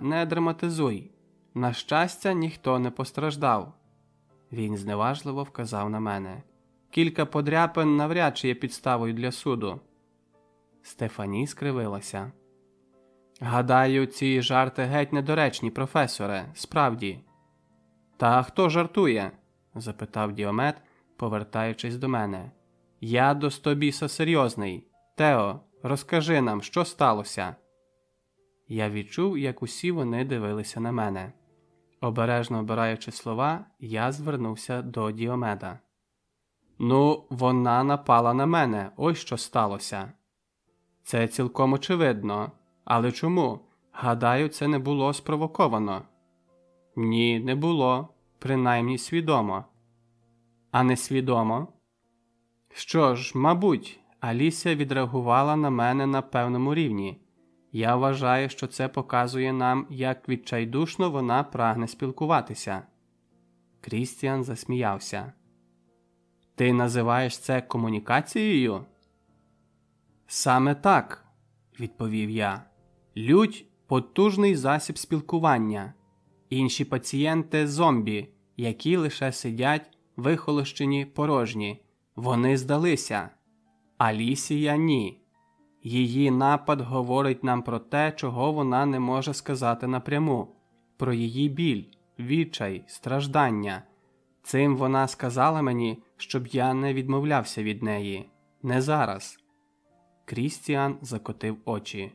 не драматизуй. На щастя, ніхто не постраждав. Він зневажливо вказав на мене. Кілька подряпин навряд чи є підставою для суду. Стефані скривилася. Гадаю, ці жарти геть недоречні, професоре, справді. Та хто жартує? запитав Діомет, повертаючись до мене. Я до стобіса серйозний. Тео, розкажи нам, що сталося. Я відчув, як усі вони дивилися на мене. Обережно обираючи слова, я звернувся до Діомеда. Ну, вона напала на мене, ось що сталося. Це цілком очевидно. Але чому? Гадаю, це не було спровоковано. Ні, не було, принаймні свідомо. А не свідомо? Що ж, мабуть, Алісія відреагувала на мене на певному рівні. Я вважаю, що це показує нам, як відчайдушно вона прагне спілкуватися. Крістіан засміявся. Ти називаєш це комунікацією? Саме так, відповів я. Лють потужний засіб спілкування. Інші пацієнти зомбі, які лише сидять, вихолощені порожні. Вони здалися. Алісія ні. Її напад говорить нам про те, чого вона не може сказати напряму, про її біль, відчай, страждання. Цим вона сказала мені, щоб я не відмовлявся від неї. Не зараз. Крістіан закотив очі.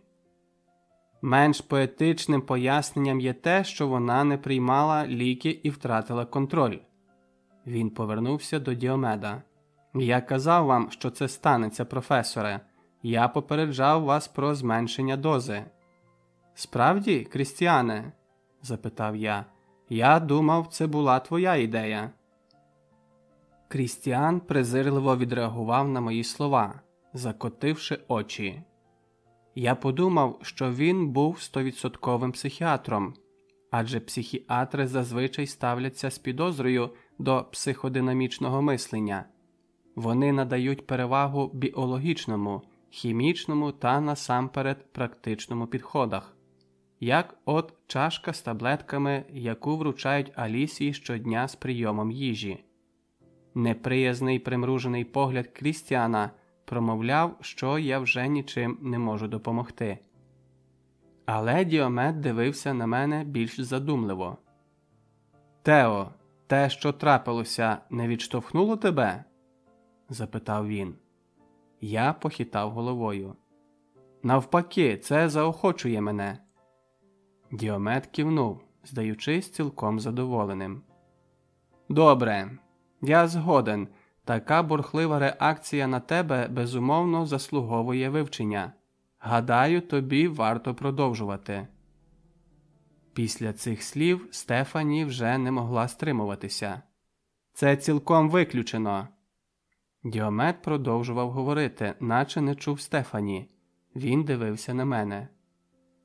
Менш поетичним поясненням є те, що вона не приймала ліки і втратила контроль. Він повернувся до Діомеда. Я казав вам, що це станеться, професоре. Я попереджав вас про зменшення дози. Справді, Крістіане? запитав я. Я думав, це була твоя ідея. Крістіан презирливо відреагував на мої слова, закотивши очі. Я подумав, що він був стовідсотковим психіатром, адже психіатри зазвичай ставляться з підозрою до психодинамічного мислення. Вони надають перевагу біологічному, хімічному та насамперед практичному підходах, як от чашка з таблетками, яку вручають Алісії щодня з прийомом їжі. Неприязний примружений погляд Крістіана промовляв, що я вже нічим не можу допомогти. Але Діомет дивився на мене більш задумливо. Тео, те, що трапилося, не відштовхнуло тебе? запитав він. Я похитав головою. Навпаки, це заохочує мене. Діомет кивнув, здаючись цілком задоволеним. Добре, я згоден. Така бурхлива реакція на тебе безумовно заслуговує вивчення. Гадаю, тобі варто продовжувати. Після цих слів Стефані вже не могла стримуватися. Це цілком виключено. Діомет продовжував говорити, наче не чув Стефані. Він дивився на мене.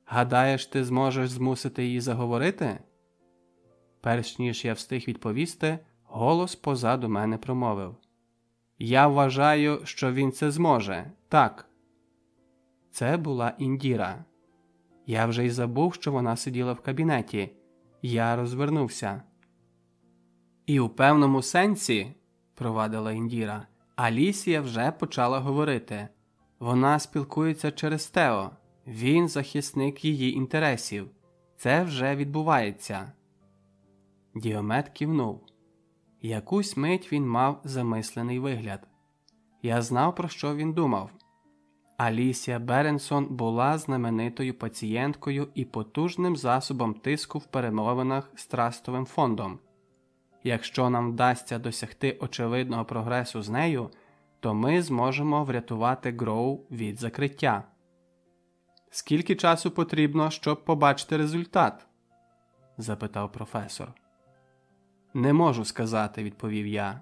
Гадаєш, ти зможеш змусити її заговорити? Перш ніж я встиг відповісти, голос позаду мене промовив. Я вважаю, що він це зможе. Так. Це була Індіра. Я вже й забув, що вона сиділа в кабінеті. Я розвернувся. І у певному сенсі, провадила Індіра, Алісія вже почала говорити. Вона спілкується через Тео, він захисник її інтересів. Це вже відбувається. Діомет кивнув. Якусь мить він мав замислений вигляд. Я знав, про що він думав. Алісія Беренсон була знаменитою пацієнткою і потужним засобом тиску в перемовинах з трастовим фондом. Якщо нам вдасться досягти очевидного прогресу з нею, то ми зможемо врятувати Гроу від закриття. Скільки часу потрібно, щоб побачити результат? запитав професор. Не можу сказати, відповів я.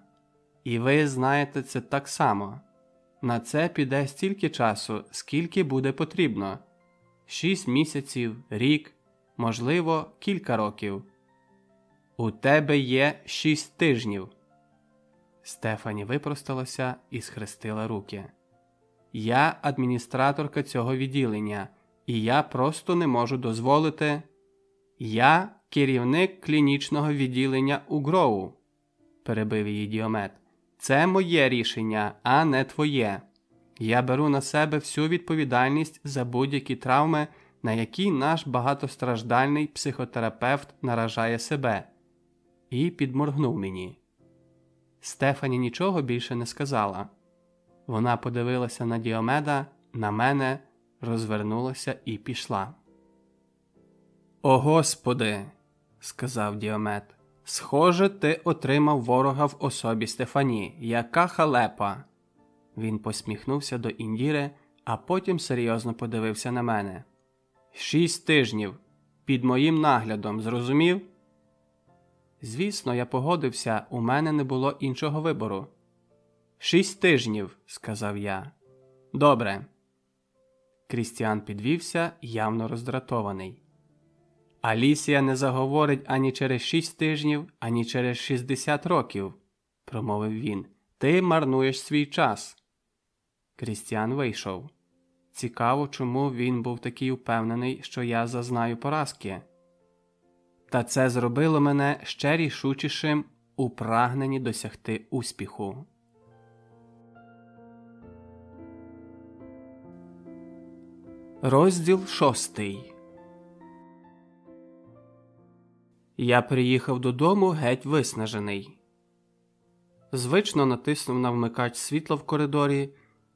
І ви знаєте це так само. На це піде стільки часу, скільки буде потрібно шість місяців, рік, можливо, кілька років. У тебе є шість тижнів. Стефані випросталася і схрестила руки. Я адміністраторка цього відділення, і я просто не можу дозволити. Я керівник клінічного відділення у Гроу, перебив її діомет. Це моє рішення, а не твоє. Я беру на себе всю відповідальність за будь-які травми, на які наш багатостраждальний психотерапевт наражає себе, і підморгнув мені. Стефані нічого більше не сказала. Вона подивилася на Діомеда, на мене, розвернулася і пішла. О Господи, сказав Діомед, схоже, ти отримав ворога в особі Стефані. Яка халепа. Він посміхнувся до Індіри, а потім серйозно подивився на мене. Шість тижнів. Під моїм наглядом, зрозумів? Звісно, я погодився, у мене не було іншого вибору. Шість тижнів, сказав я. Добре. Крістіан підвівся, явно роздратований. Алісія не заговорить ані через шість тижнів, ані через шістдесят років, промовив він. Ти марнуєш свій час. Крістіан вийшов. Цікаво, чому він був такий упевнений, що я зазнаю поразки. Та це зробило мене ще рішучішим у прагненні досягти успіху. Розділ шостий. Я приїхав додому геть виснажений. Звично натиснув на вмикач світла в коридорі,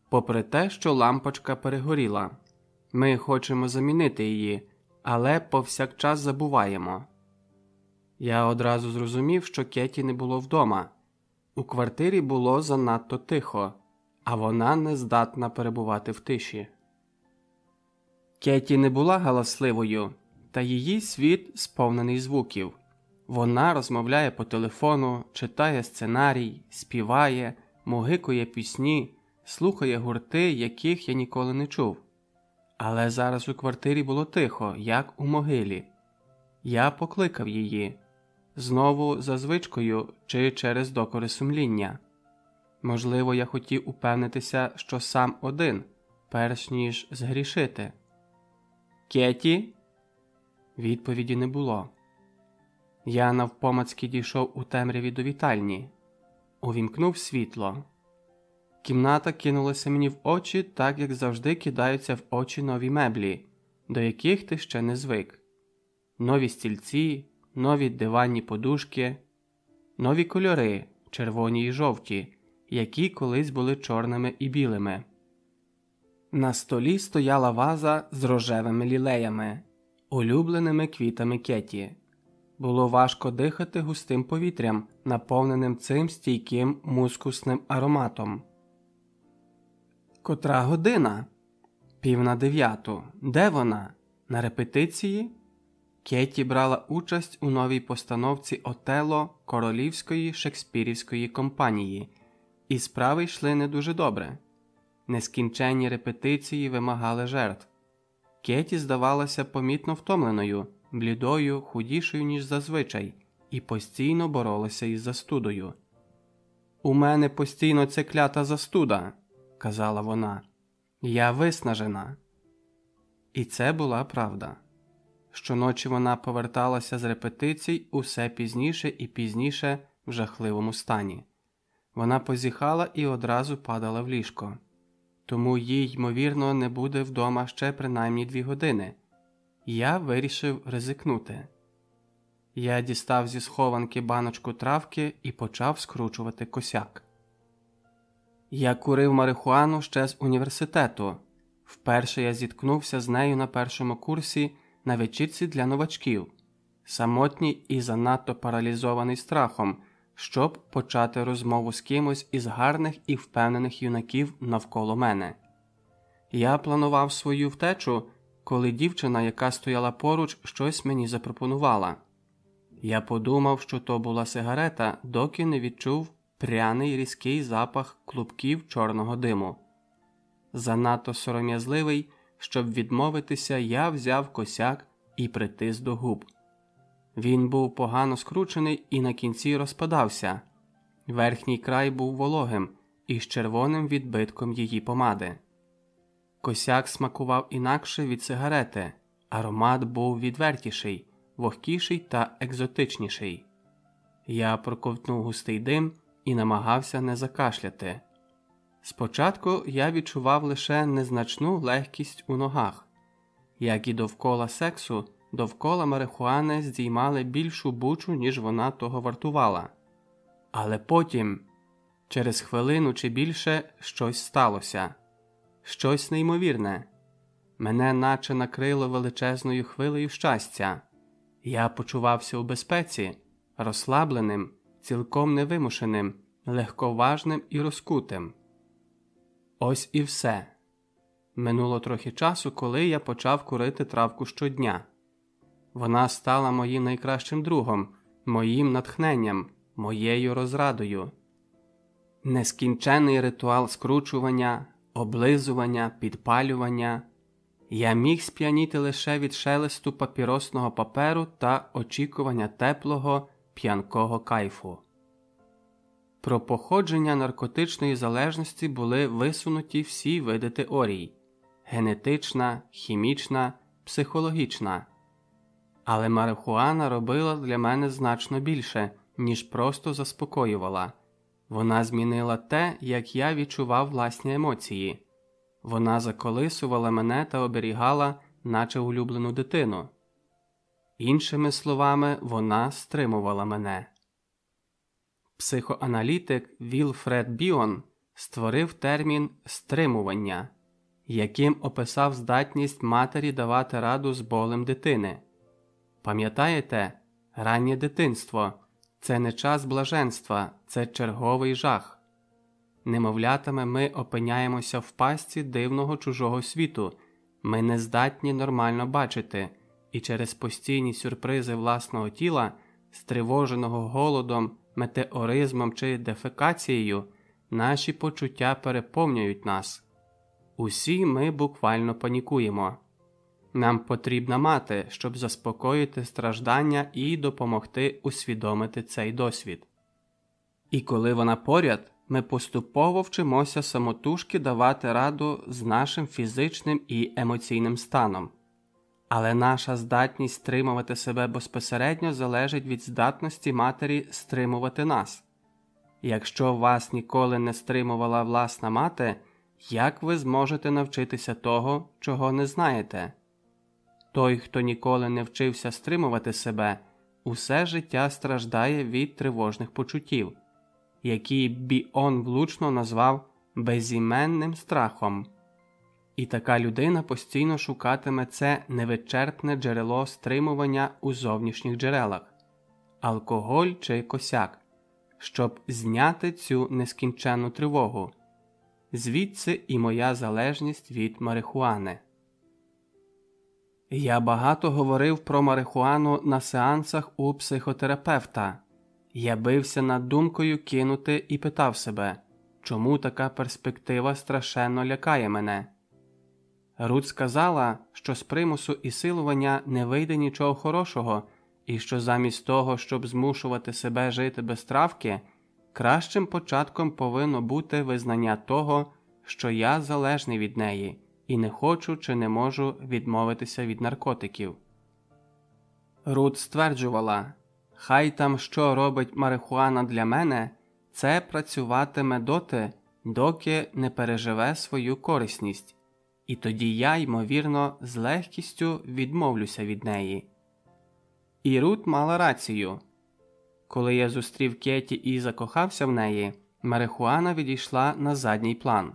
попри те, що лампочка перегоріла. Ми хочемо замінити її, але повсякчас забуваємо. Я одразу зрозумів, що Кеті не було вдома. У квартирі було занадто тихо, а вона не здатна перебувати в тиші. Кеті не була галасливою, та її світ сповнений звуків. Вона розмовляє по телефону, читає сценарій, співає, могикує пісні, слухає гурти, яких я ніколи не чув. Але зараз у квартирі було тихо, як у могилі. Я покликав її знову за звичкою чи через докори сумління. Можливо, я хотів упевнитися, що сам один, перш ніж згрішити. Кеті? Відповіді не було. Я навпомацьки дійшов у темряві до вітальні, увімкнув світло. Кімната кинулася мені в очі, так як завжди кидаються в очі нові меблі, до яких ти ще не звик. Нові стільці, нові диванні подушки, нові кольори, червоні і жовті, які колись були чорними і білими. На столі стояла ваза з рожевими лілеями, улюбленими квітами кеті. Було важко дихати густим повітрям, наповненим цим стійким мускусним ароматом. Котра година? Пів на дев'яту. Де вона? На репетиції? Кеті брала участь у новій постановці Отело Королівської Шекспірівської компанії, і справи йшли не дуже добре. Нескінченні репетиції вимагали жертв. Кеті здавалася помітно втомленою, блідою, худішою, ніж зазвичай, і постійно боролася із застудою. У мене постійно це клята застуда, казала вона. Я виснажена. І це була правда. Щоночі вона поверталася з репетицій усе пізніше і пізніше в жахливому стані. Вона позіхала і одразу падала в ліжко тому їй, ймовірно, не буде вдома ще принаймні дві години. Я вирішив ризикнути. Я дістав зі схованки баночку травки і почав скручувати косяк. Я курив марихуану ще з університету. Вперше я зіткнувся з нею на першому курсі на вечірці для новачків, самотній і занадто паралізований страхом щоб почати розмову з кимось із гарних і впевнених юнаків навколо мене. Я планував свою втечу, коли дівчина, яка стояла поруч, щось мені запропонувала. Я подумав, що то була сигарета, доки не відчув пряний різкий запах клубків чорного диму. Занадто сором'язливий, щоб відмовитися, я взяв косяк і притис до губ. Він був погано скручений і на кінці розпадався. Верхній край був вологим і з червоним відбитком її помади. Косяк смакував інакше від сигарети, аромат був відвертіший, вогкіший та екзотичніший. Я проковтнув густий дим і намагався не закашляти. Спочатку я відчував лише незначну легкість у ногах, як і довкола сексу, довкола марихуани здіймали більшу бучу, ніж вона того вартувала. Але потім, через хвилину чи більше, щось сталося щось неймовірне. Мене наче накрило величезною хвилею щастя. Я почувався у безпеці, розслабленим, цілком невимушеним, легковажним і розкутим. Ось і все. Минуло трохи часу, коли я почав курити травку щодня. Вона стала моїм найкращим другом, моїм натхненням, моєю розрадою. Нескінчений ритуал скручування, облизування, підпалювання. Я міг сп'яніти лише від шелесту папіросного паперу та очікування теплого п'янкого кайфу. Про походження наркотичної залежності були висунуті всі види теорій генетична, хімічна, психологічна. Але марихуана робила для мене значно більше, ніж просто заспокоювала. Вона змінила те, як я відчував власні емоції. Вона заколисувала мене та оберігала, наче улюблену дитину. Іншими словами, вона стримувала мене. Психоаналітик Вілфред Біон створив термін стримування, яким описав здатність матері давати раду з болем дитини. Пам'ятаєте, раннє дитинство це не час блаженства, це черговий жах. Немовлятами ми опиняємося в пастці дивного чужого світу, ми не здатні нормально бачити, і через постійні сюрпризи власного тіла, стривоженого голодом, метеоризмом чи дефекацією, наші почуття переповнюють нас. Усі ми буквально панікуємо. Нам потрібна мати, щоб заспокоїти страждання і допомогти усвідомити цей досвід. І коли вона поряд, ми поступово вчимося самотужки давати раду з нашим фізичним і емоційним станом, але наша здатність стримувати себе безпосередньо залежить від здатності матері стримувати нас. Якщо вас ніколи не стримувала власна мати, як ви зможете навчитися того, чого не знаєте? Той, хто ніколи не вчився стримувати себе, усе життя страждає від тривожних почуттів, які Біон влучно назвав безіменним страхом. І така людина постійно шукатиме це невичерпне джерело стримування у зовнішніх джерелах, алкоголь чи косяк, щоб зняти цю нескінченну тривогу, звідси і моя залежність від марихуани. Я багато говорив про марихуану на сеансах у психотерапевта. Я бився над думкою кинути і питав себе, чому така перспектива страшенно лякає мене. Рут сказала, що з примусу і силування не вийде нічого хорошого, і що замість того, щоб змушувати себе жити без травки, кращим початком повинно бути визнання того, що я залежний від неї і не хочу чи не можу відмовитися від наркотиків. Рут стверджувала Хай там що робить марихуана для мене, це працюватиме доти, доки не переживе свою корисність, і тоді я, ймовірно, з легкістю відмовлюся від неї. І Рут мала рацію. Коли я зустрів Кеті і закохався в неї, марихуана відійшла на задній план.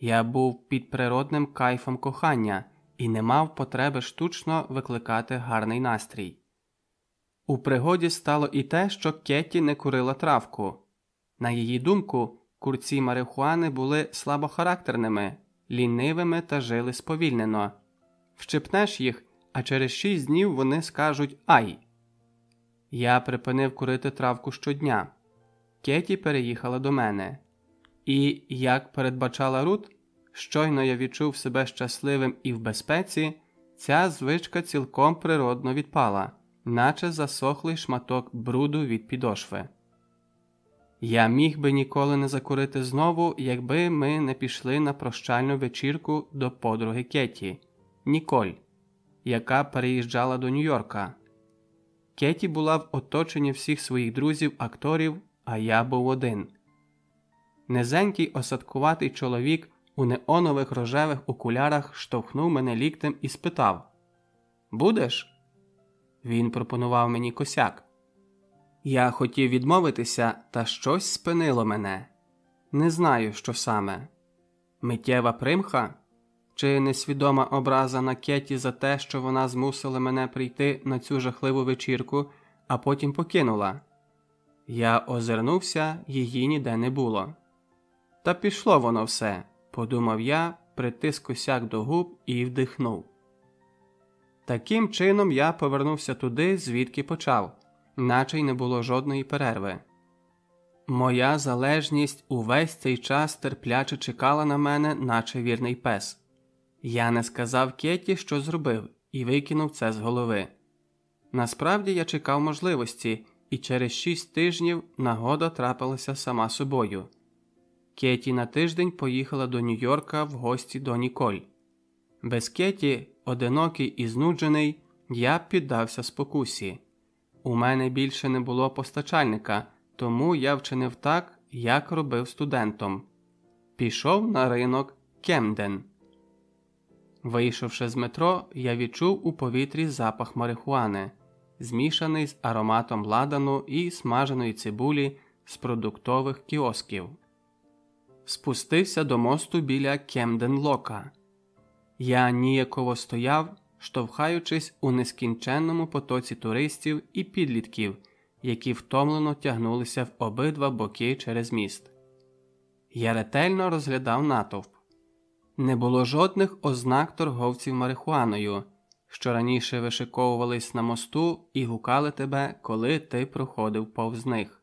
Я був під природним кайфом кохання і не мав потреби штучно викликати гарний настрій. У пригоді стало і те, що Кетті не курила травку. На її думку, курці марихуани були слабохарактерними, лінивими та жили сповільнено. Вщипнеш їх, а через шість днів вони скажуть Ай. Я припинив курити травку щодня. Кеті переїхала до мене. І, як передбачала Рут, щойно я відчув себе щасливим і в безпеці, ця звичка цілком природно відпала, наче засохлий шматок бруду від підошви. Я міг би ніколи не закурити знову, якби ми не пішли на прощальну вечірку до подруги Кеті Ніколь, яка переїжджала до Нью-Йорка. Кеті була в оточенні всіх своїх друзів, акторів, а я був один. Низенький осадкуватий чоловік у неонових рожевих окулярах штовхнув мене ліктем і спитав Будеш? Він пропонував мені косяк. Я хотів відмовитися, та щось спинило мене. Не знаю, що саме. Миттєва примха чи несвідома образа на Кеті за те, що вона змусила мене прийти на цю жахливу вечірку, а потім покинула. Я озирнувся, її ніде не було. Та пішло воно все, подумав я, притис косяк до губ і вдихнув. Таким чином я повернувся туди, звідки почав, наче й не було жодної перерви. Моя залежність увесь цей час терпляче чекала на мене, наче вірний пес. Я не сказав Кеті, що зробив, і викинув це з голови. Насправді я чекав можливості, і через шість тижнів нагода трапилася сама собою. Кеті на тиждень поїхала до Нью-Йорка в гості до Ніколь. Без Кеті, одинокий і знуджений, я піддався спокусі. У мене більше не було постачальника, тому я вчинив так, як робив студентом. Пішов на ринок Кемден. Вийшовши з метро, я відчув у повітрі запах марихуани, змішаний з ароматом ладану і смаженої цибулі з продуктових кіосків. Спустився до мосту біля Кемден Лока. Я ніяково стояв, штовхаючись у нескінченному потоці туристів і підлітків, які втомлено тягнулися в обидва боки через міст. Я ретельно розглядав натовп. Не було жодних ознак торговців марихуаною, що раніше вишиковувались на мосту і гукали тебе, коли ти проходив повз них.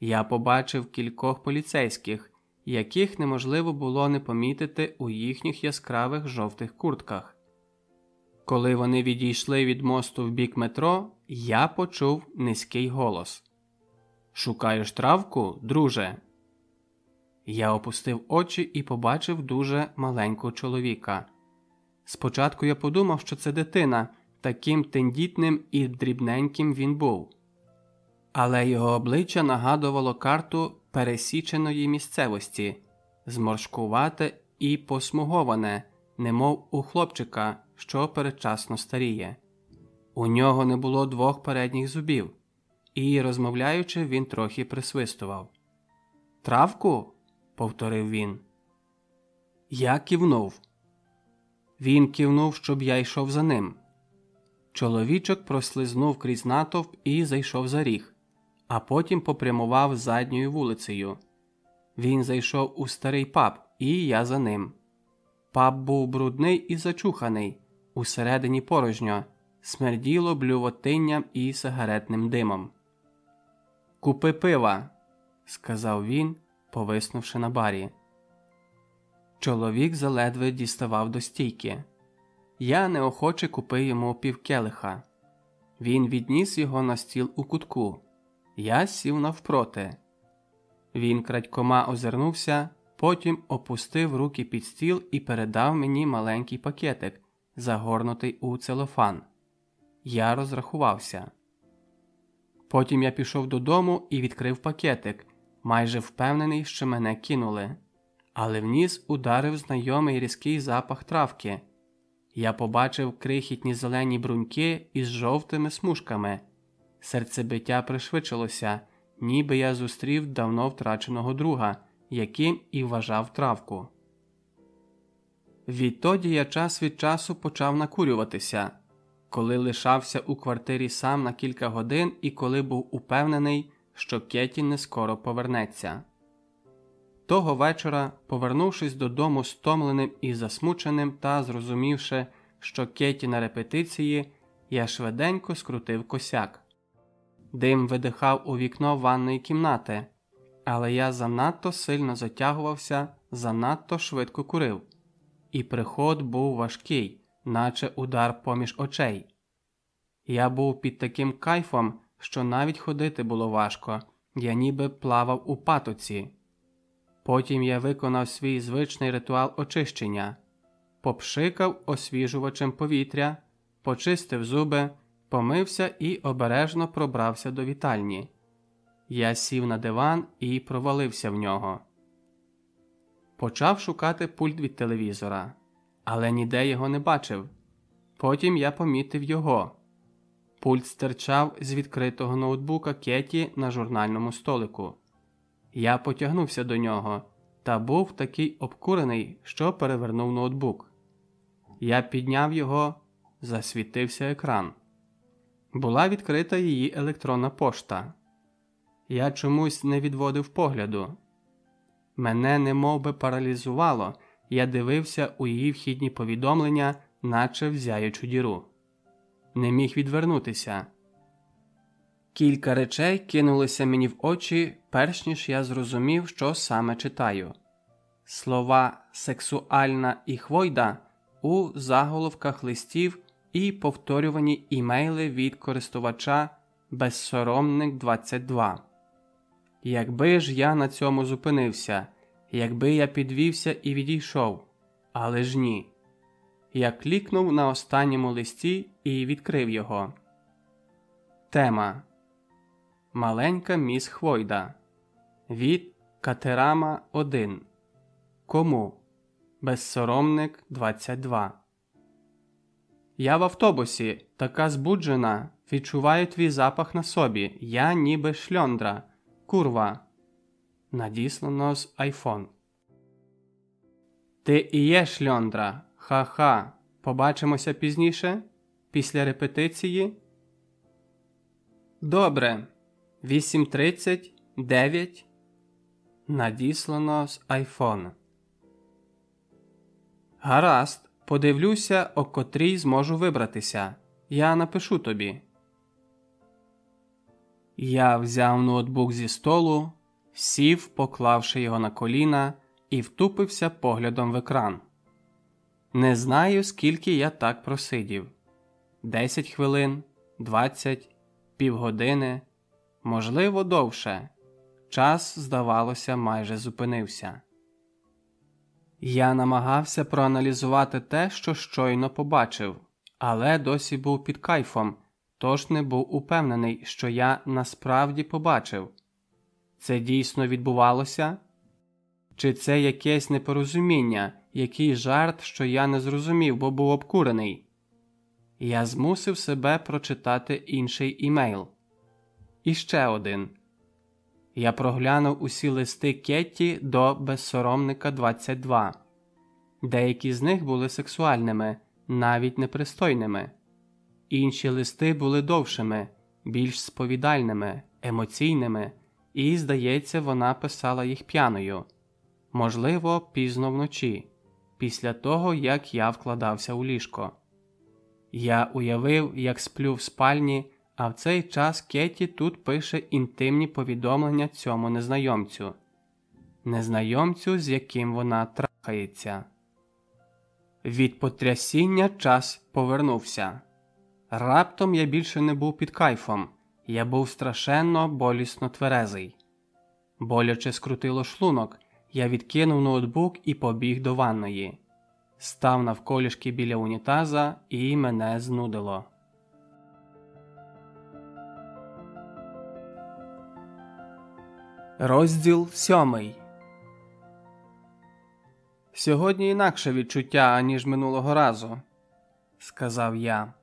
Я побачив кількох поліцейських, яких неможливо було не помітити у їхніх яскравих жовтих куртках. Коли вони відійшли від мосту в бік метро, я почув низький голос Шукаєш травку, друже? Я опустив очі і побачив дуже маленького чоловіка. Спочатку я подумав, що це дитина, таким тендітним і дрібненьким він був, але його обличчя нагадувало карту пересіченої місцевості, зморшкувате і посмуговане, немов у хлопчика, що передчасно старіє. У нього не було двох передніх зубів, і, розмовляючи, він трохи присвистував. Травку? повторив він. Я кивнув. Він кивнув, щоб я йшов за ним. Чоловічок прослизнув крізь натовп і зайшов за ріг, а потім попрямував задньою вулицею. Він зайшов у старий паб, і я за ним. Паб був брудний і зачуханий, усередині порожньо, смерділо блювотинням і сигаретним димом. Купи пива, сказав він, повиснувши на барі. Чоловік заледве діставав до стійки. Я неохоче купив йому півкелиха. Він відніс його на стіл у кутку. Я сів навпроти. Він крадькома озирнувся, потім опустив руки під стіл і передав мені маленький пакетик, загорнутий у целофан. Я розрахувався. Потім я пішов додому і відкрив пакетик, майже впевнений, що мене кинули, але в ніс ударив знайомий різкий запах травки. Я побачив крихітні зелені бруньки із жовтими смужками. Серцебиття пришвидшилося, ніби я зустрів давно втраченого друга, яким і вважав травку. Відтоді я час від часу почав накурюватися, коли лишався у квартирі сам на кілька годин і коли був упевнений, що Кеті не скоро повернеться. Того вечора, повернувшись додому стомленим і засмученим та зрозумівши, що Кеті на репетиції, я швиденько скрутив косяк. Дим видихав у вікно ванної кімнати, але я занадто сильно затягувався, занадто швидко курив, і приход був важкий, наче удар поміж очей. Я був під таким кайфом, що навіть ходити було важко, я ніби плавав у патоці. Потім я виконав свій звичний ритуал очищення, попшикав освіжувачем повітря, почистив зуби, помився і обережно пробрався до вітальні. Я сів на диван і провалився в нього. Почав шукати пульт від телевізора, але ніде його не бачив. Потім я помітив його. Пульт стирчав з відкритого ноутбука Кеті на журнальному столику. Я потягнувся до нього та був такий обкурений, що перевернув ноутбук. Я підняв його, засвітився екран. Була відкрита її електронна пошта. Я чомусь не відводив погляду. Мене немов би паралізувало, я дивився у її вхідні повідомлення, наче в зяючу діру. Не міг відвернутися. Кілька речей кинулися мені в очі, перш ніж я зрозумів, що саме читаю. Слова сексуальна і хвойда у заголовках листів і повторювані імейли від користувача Безсоромник 22. Якби ж я на цьому зупинився, якби я підвівся і відійшов, але ж ні. Я клікнув на останньому листі і відкрив його. Тема Маленька міс Хвойда від Катерама 1. Кому? Безсоромник 22. Я в автобусі, така збуджена. Відчуваю твій запах на собі. Я ніби шльондра. Курва. Надіслано з айфон. Ти і є шльондра. Ха-ха. Побачимося пізніше? Після репетиції? Добре. 8.30, 9. Надіслано з айфон. Гаразд. Подивлюся, о котрій зможу вибратися. Я напишу тобі. Я взяв ноутбук зі столу, сів, поклавши його на коліна, і втупився поглядом в екран. Не знаю, скільки я так просидів: десять хвилин, двадцять, півгодини, можливо, довше. Час, здавалося, майже зупинився. Я намагався проаналізувати те, що щойно побачив, але досі був під кайфом, тож не був упевнений, що я насправді побачив. Це дійсно відбувалося? Чи це якесь непорозуміння, який жарт, що я не зрозумів, бо був обкурений? Я змусив себе прочитати інший імейл. І ще один. Я проглянув усі листи Кетті до безсоромника 22. Деякі з них були сексуальними, навіть непристойними. Інші листи були довшими, більш сповідальними, емоційними, і, здається, вона писала їх п'яною, можливо, пізно вночі, після того як я вкладався у ліжко. Я уявив, як сплю в спальні, а в цей час Кеті тут пише інтимні повідомлення цьому незнайомцю, незнайомцю, з яким вона трахається. Від потрясіння час повернувся. Раптом я більше не був під кайфом, я був страшенно болісно тверезий. Боляче скрутило шлунок, я відкинув ноутбук і побіг до ванної, став навколішки біля унітаза і мене знудило. Розділ сьомий. Сьогодні інакше відчуття, аніж минулого разу, сказав я.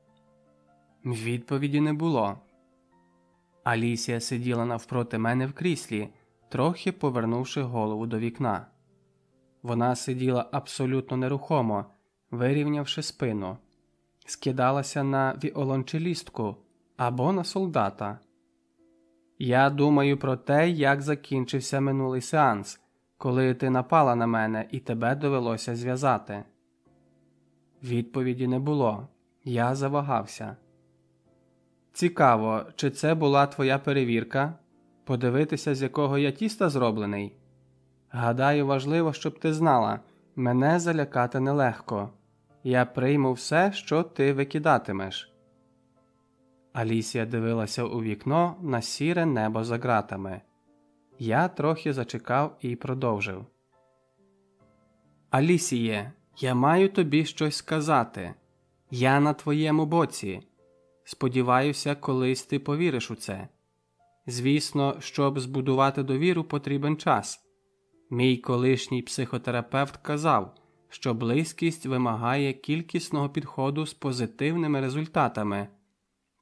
Відповіді не було. Алісія сиділа навпроти мене в кріслі, трохи повернувши голову до вікна. Вона сиділа абсолютно нерухомо, вирівнявши спину, скидалася на віолончелістку або на солдата. Я думаю про те, як закінчився минулий сеанс, коли ти напала на мене і тебе довелося зв'язати. Відповіді не було. Я завагався. Цікаво, чи це була твоя перевірка? Подивитися, з якого я тіста зроблений? Гадаю, важливо, щоб ти знала, мене залякати нелегко. Я прийму все, що ти викидатимеш. Алісія дивилася у вікно на сіре небо за ґратами. Я трохи зачекав і продовжив. Алісіє, я маю тобі щось сказати. Я на твоєму боці. Сподіваюся, колись ти повіриш у це. Звісно, щоб збудувати довіру, потрібен час. Мій колишній психотерапевт казав, що близькість вимагає кількісного підходу з позитивними результатами.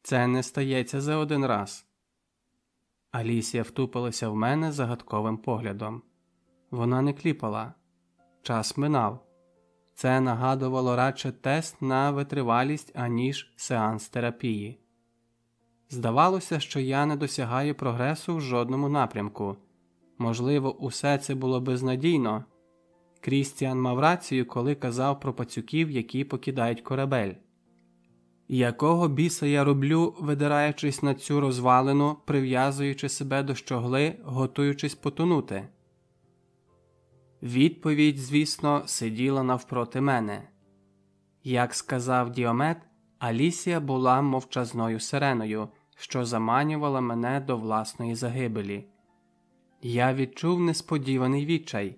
Це не стається за один раз. Алісія втупилася в мене загадковим поглядом. Вона не кліпала. Час минав. Це нагадувало радше тест на витривалість, аніж сеанс терапії. Здавалося, що я не досягаю прогресу в жодному напрямку. Можливо, усе це було безнадійно. Крістіан мав рацію, коли казав про пацюків, які покидають корабель. Якого біса я роблю, видираючись на цю розвалину, прив'язуючи себе до щогли, готуючись потонути? Відповідь, звісно, сиділа навпроти мене. Як сказав Діомет, Алісія була мовчазною сиреною, що заманювала мене до власної загибелі. Я відчув несподіваний відчай,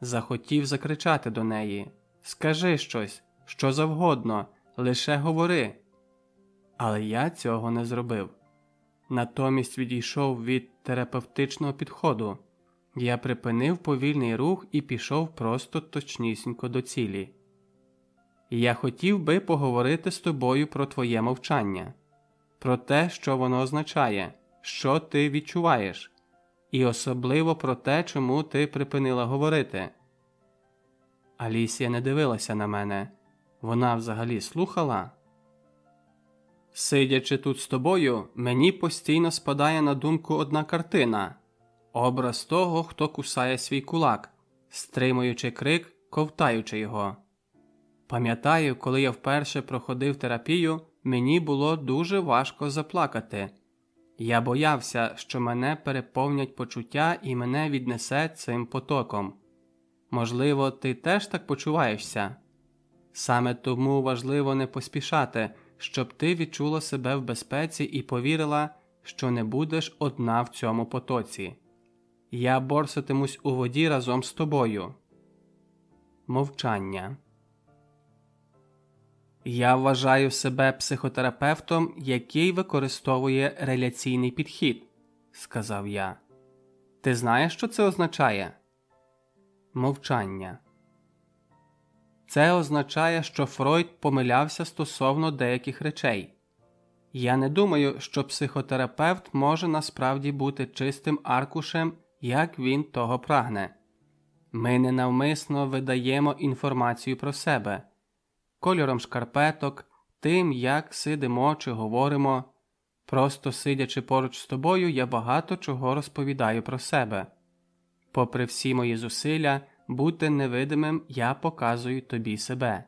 захотів закричати до неї Скажи щось, що завгодно, лише говори. Але я цього не зробив. Натомість відійшов від терапевтичного підходу. Я припинив повільний рух і пішов просто точнісінько до цілі. Я хотів би поговорити з тобою про твоє мовчання, про те, що воно означає, що ти відчуваєш, і особливо про те, чому ти припинила говорити. Алісія не дивилася на мене, вона взагалі слухала. Сидячи тут з тобою, мені постійно спадає на думку одна картина образ того, хто кусає свій кулак, стримуючи крик, ковтаючи його. Пам'ятаю, коли я вперше проходив терапію, мені було дуже важко заплакати. Я боявся, що мене переповнять почуття і мене віднесе цим потоком. Можливо, ти теж так почуваєшся. Саме тому важливо не поспішати, щоб ти відчула себе в безпеці і повірила, що не будеш одна в цьому потоці. Я борсатимусь у воді разом з тобою. Мовчання. Я вважаю себе психотерапевтом, який використовує реляційний підхід, сказав я. Ти знаєш, що це означає? Мовчання. Це означає, що Фройд помилявся стосовно деяких речей. Я не думаю, що психотерапевт може насправді бути чистим аркушем як він того прагне. Ми ненавмисно видаємо інформацію про себе, кольором шкарпеток, тим, як сидимо чи говоримо. Просто сидячи поруч з тобою, я багато чого розповідаю про себе. Попри всі мої зусилля, бути невидимим, я показую тобі себе.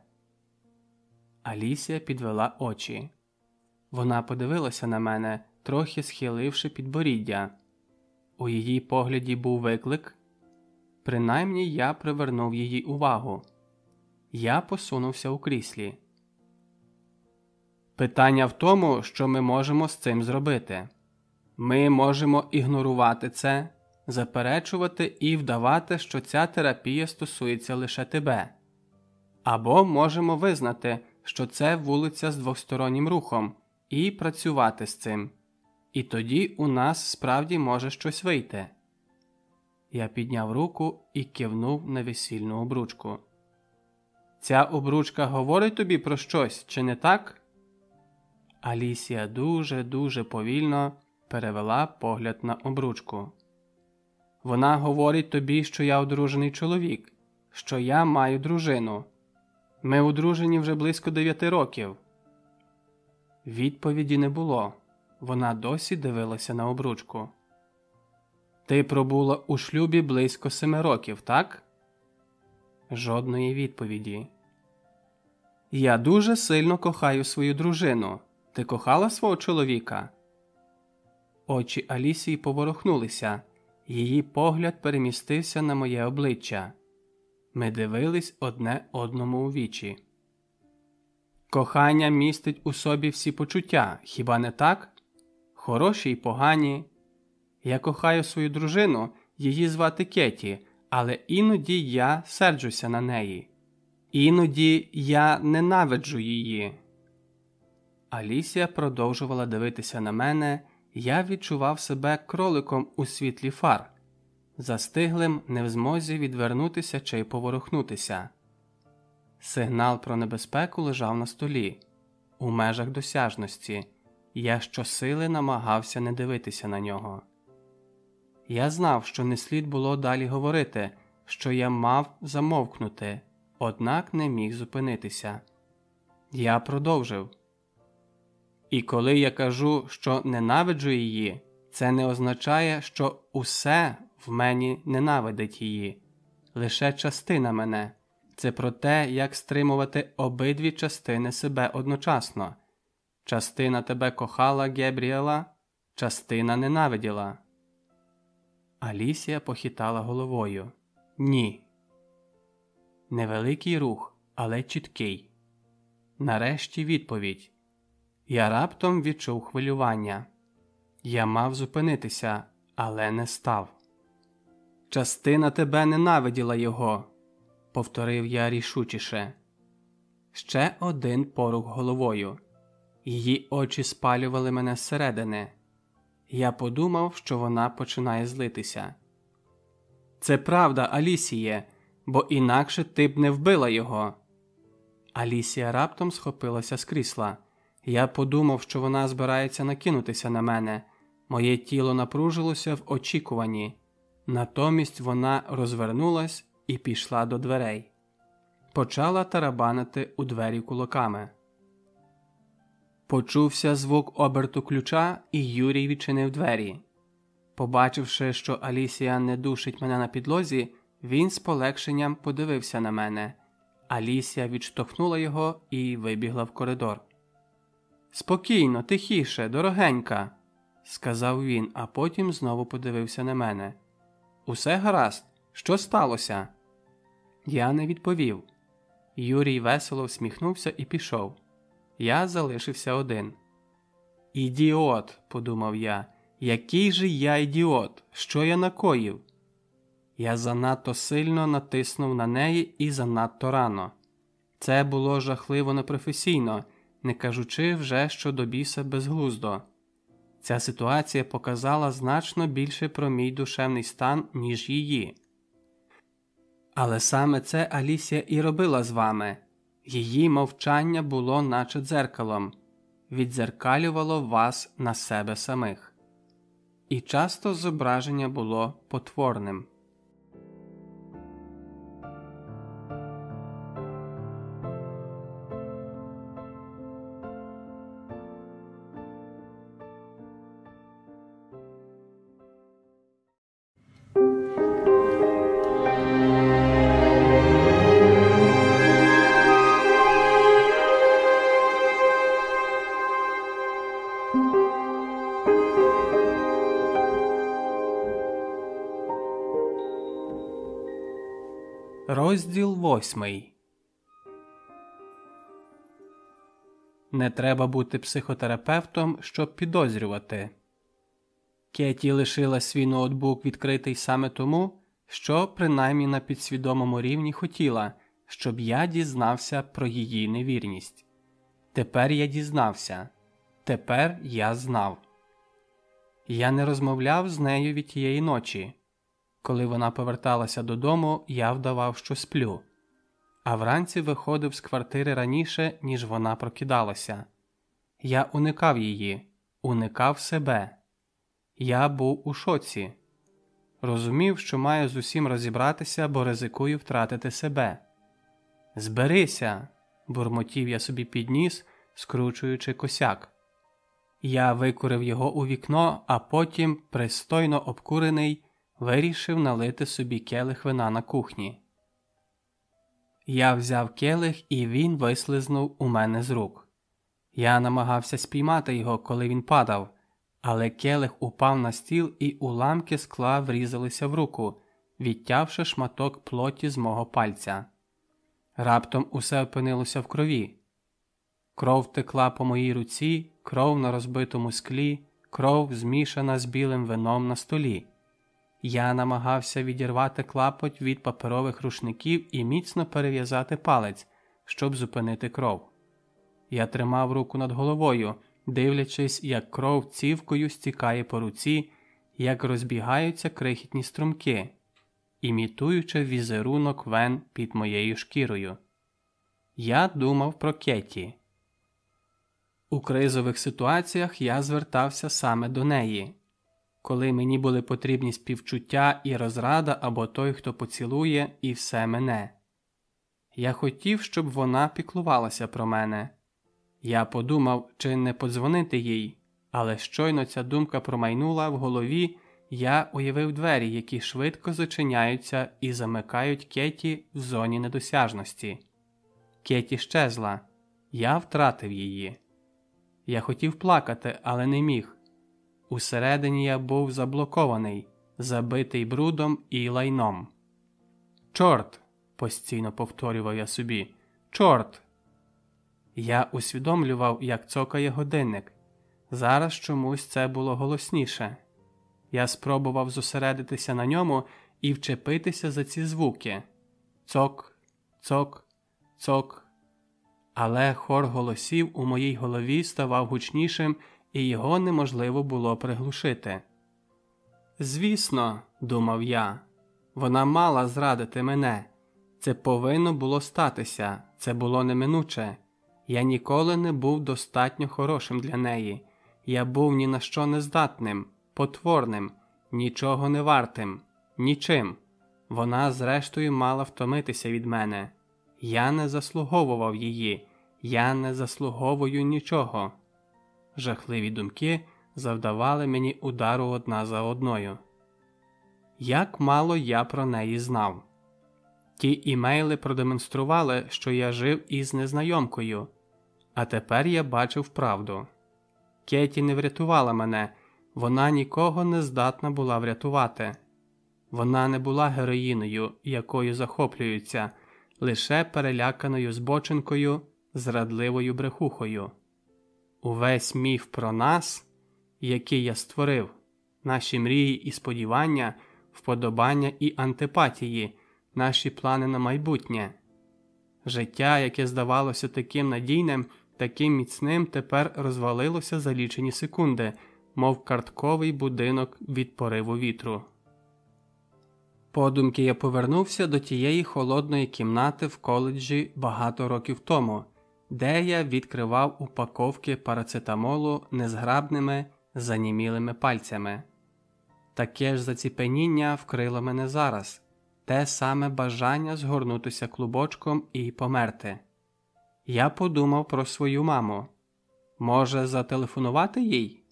Алісія підвела очі. Вона подивилася на мене, трохи схиливши підборіддя. У її погляді був виклик. Принаймні я привернув її увагу. Я посунувся у кріслі. Питання в тому, що ми можемо з цим зробити. Ми можемо ігнорувати це, заперечувати і вдавати, що ця терапія стосується лише тебе. Або можемо визнати, що це вулиця з двостороннім рухом, і працювати з цим і тоді у нас справді може щось вийти. Я підняв руку і кивнув на весільну обручку. Ця обручка говорить тобі про щось, чи не так? Алісія дуже дуже повільно перевела погляд на обручку. Вона говорить тобі, що я одружений чоловік, що я маю дружину. Ми одружені вже близько дев'яти років. Відповіді не було. Вона досі дивилася на обручку. Ти пробула у шлюбі близько семи років, так? Жодної відповіді. Я дуже сильно кохаю свою дружину. Ти кохала свого чоловіка? Очі Алісії поворухнулися, її погляд перемістився на моє обличчя. Ми дивились одне одному у вічі. Кохання містить у собі всі почуття, хіба не так? Хороші й погані. Я кохаю свою дружину, її звати Кеті, але іноді я серджуся на неї, іноді я ненавиджу її. Алісія продовжувала дивитися на мене, я відчував себе кроликом у світлі фар, застиглим, не в змозі відвернутися чи поворухнутися. Сигнал про небезпеку лежав на столі, у межах досяжності, я щосили намагався не дивитися на нього. Я знав, що не слід було далі говорити, що я мав замовкнути, однак не міг зупинитися. Я продовжив. І коли я кажу, що ненавиджу її, це не означає, що усе в мені ненавидить її, лише частина мене. Це про те, як стримувати обидві частини себе одночасно. Частина тебе кохала Гебріела, частина ненавиділа. Алісія похитала головою. Ні. Невеликий рух, але чіткий. Нарешті відповідь. Я раптом відчув хвилювання. Я мав зупинитися, але не став. Частина тебе ненавиділа його, повторив я рішучіше. Ще один порух головою. Її очі спалювали мене зсередини. Я подумав, що вона починає злитися. Це правда, Алісіє, бо інакше ти б не вбила його. Алісія раптом схопилася з крісла. Я подумав, що вона збирається накинутися на мене. Моє тіло напружилося в очікуванні. Натомість вона розвернулась і пішла до дверей. Почала тарабанити у двері кулаками. Почувся звук оберту ключа, і Юрій відчинив двері. Побачивши, що Алісія не душить мене на підлозі, він з полегшенням подивився на мене. Алісія відштовхнула його і вибігла в коридор. Спокійно, тихіше, дорогенька, сказав він, а потім знову подивився на мене. Усе гаразд, що сталося? Я не відповів. Юрій весело всміхнувся і пішов. Я залишився один. Ідіот, подумав я, який же я ідіот, що я накоїв? Я занадто сильно натиснув на неї і занадто рано. Це було жахливо непрофесійно, не кажучи вже що до біса безглуздо. Ця ситуація показала значно більше про мій душевний стан, ніж її. Але саме це Алісія і робила з вами. Її мовчання було, наче дзеркалом, віддзеркалювало вас на себе самих. І часто зображення було потворним. Восьмий. Не треба бути психотерапевтом, щоб підозрювати. Кеті лишила свій ноутбук відкритий саме тому, що, принаймні на підсвідомому рівні, хотіла, щоб я дізнався про її невірність. Тепер я дізнався. Тепер я знав. Я не розмовляв з нею від тієї ночі. Коли вона поверталася додому, я вдавав, що сплю, а вранці виходив з квартири раніше, ніж вона прокидалася. Я уникав її, уникав себе. Я був у шоці. Розумів, що маю з усім розібратися, бо ризикую втратити себе. Зберися, бурмотів я собі підніс, скручуючи косяк. Я викурив його у вікно, а потім, пристойно обкурений, вирішив налити собі келих вина на кухні. Я взяв келих, і він вислизнув у мене з рук. Я намагався спіймати його, коли він падав, але келих упав на стіл, і уламки скла врізалися в руку, відтявши шматок плоті з мого пальця. Раптом усе опинилося в крові. Кров текла по моїй руці, кров на розбитому склі, кров змішана з білим вином на столі. Я намагався відірвати клапоть від паперових рушників і міцно перев'язати палець, щоб зупинити кров. Я тримав руку над головою, дивлячись, як кров цівкою стікає по руці, як розбігаються крихітні струмки, імітуючи візерунок вен під моєю шкірою. Я думав про Кеті. У кризових ситуаціях я звертався саме до неї. Коли мені були потрібні співчуття і розрада або той, хто поцілує, і все мене. Я хотів, щоб вона піклувалася про мене. Я подумав, чи не подзвонити їй, але щойно ця думка промайнула в голові, я уявив двері, які швидко зачиняються і замикають Кеті в зоні недосяжності. Кеті щезла, я втратив її. Я хотів плакати, але не міг. Усередині я був заблокований, забитий брудом і лайном. Чорт! постійно повторював я собі. Чорт! Я усвідомлював, як цокає годинник. Зараз чомусь це було голосніше. Я спробував зосередитися на ньому і вчепитися за ці звуки цок, цок, цок. Але хор голосів у моїй голові ставав гучнішим, і його неможливо було приглушити. Звісно, думав я, вона мала зрадити мене. Це повинно було статися, це було неминуче. Я ніколи не був достатньо хорошим для неї. Я був ні на що нездатним, потворним, нічого не вартим, нічим. Вона, зрештою, мала втомитися від мене. Я не заслуговував її, я не заслуговую нічого. Жахливі думки завдавали мені удару одна за одною. Як мало я про неї знав. Ті імейли продемонстрували, що я жив із незнайомкою, а тепер я бачив правду. Кеті не врятувала мене, вона нікого не здатна була врятувати. Вона не була героїною, якою захоплюються, лише переляканою збочинкою, зрадливою брехухою. Увесь міф про нас, який я створив, наші мрії і сподівання, вподобання і антипатії, наші плани на майбутнє. Життя, яке здавалося таким надійним, таким міцним, тепер розвалилося за лічені секунди, мов картковий будинок від пориву вітру. Подумки я повернувся до тієї холодної кімнати в коледжі багато років тому, де я відкривав упаковки парацетамолу незграбними, занімілими пальцями. Таке ж заціпеніння вкрило мене зараз, те саме бажання згорнутися клубочком і померти. Я подумав про свою маму. Може, зателефонувати їй?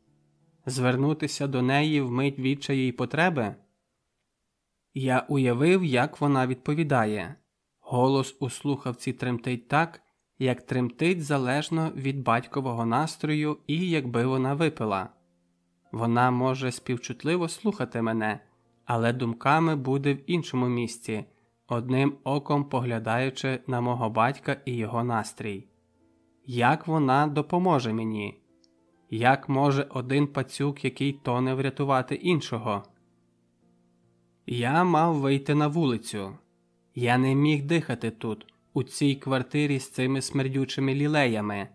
Звернутися до неї в мить відчаї потреби? Я уявив, як вона відповідає. Голос у слухавці тремтить так, як тремтить залежно від батькового настрою і якби вона випила. Вона може співчутливо слухати мене, але думками буде в іншому місці, одним оком поглядаючи на мого батька і його настрій. Як вона допоможе мені? Як може один пацюк, який тоне врятувати іншого? Я мав вийти на вулицю. Я не міг дихати тут, у цій квартирі з цими смердючими лілеями.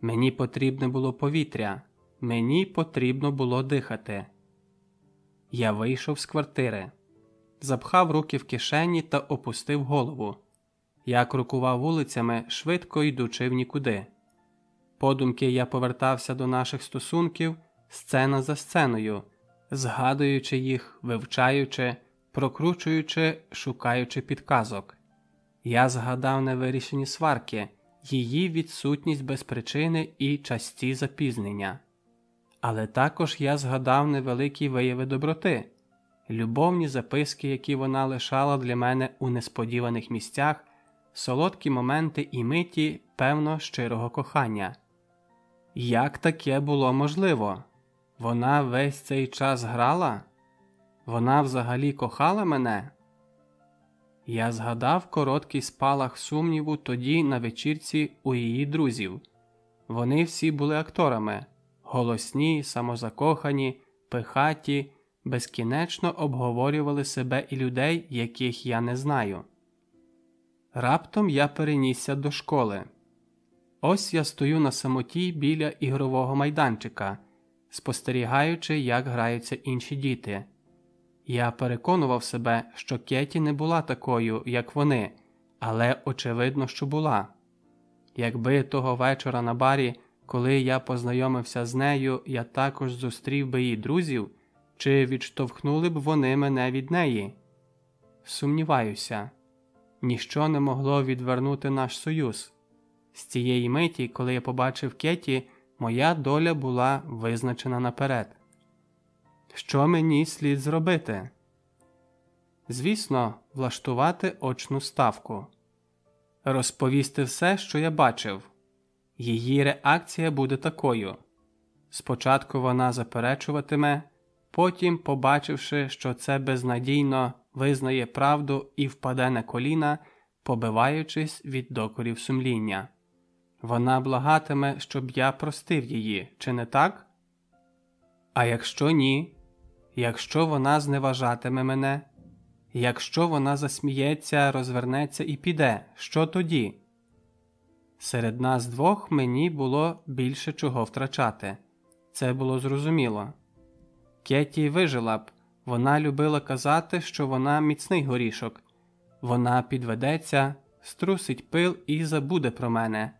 Мені потрібне було повітря, мені потрібно було дихати. Я вийшов з квартири, запхав руки в кишені та опустив голову. Я крокував вулицями, швидко йдучи в нікуди. Подумки я повертався до наших стосунків сцена за сценою, згадуючи їх, вивчаючи, прокручуючи, шукаючи підказок. Я згадав невирішені сварки, її відсутність без причини і часті запізнення. Але також я згадав невеликі вияви доброти, любовні записки, які вона лишала для мене у несподіваних місцях, солодкі моменти і миті певно щирого кохання. Як таке було можливо? Вона весь цей час грала? Вона взагалі кохала мене? Я згадав короткий спалах сумніву тоді на вечірці у її друзів. Вони всі були акторами голосні, самозакохані, пихаті, безкінечно обговорювали себе і людей, яких я не знаю. Раптом я перенісся до школи. Ось я стою на самоті біля ігрового майданчика, спостерігаючи, як граються інші діти. Я переконував себе, що Кеті не була такою, як вони, але очевидно, що була. Якби того вечора на барі, коли я познайомився з нею, я також зустрів би її друзів, чи відштовхнули б вони мене від неї? Сумніваюся, ніщо не могло відвернути наш союз. З цієї миті, коли я побачив Кеті, моя доля була визначена наперед. Що мені слід зробити? Звісно, влаштувати очну ставку, розповісти все, що я бачив. Її реакція буде такою. Спочатку вона заперечуватиме, потім, побачивши, що це безнадійно визнає правду і впаде на коліна, побиваючись від докорів сумління. Вона благатиме, щоб я простив її, чи не так? А якщо ні, якщо вона зневажатиме мене, якщо вона засміється, розвернеться і піде, що тоді? Серед нас двох мені було більше чого втрачати. Це було зрозуміло. Кеті вижила б, вона любила казати, що вона міцний горішок, вона підведеться, струсить пил і забуде про мене.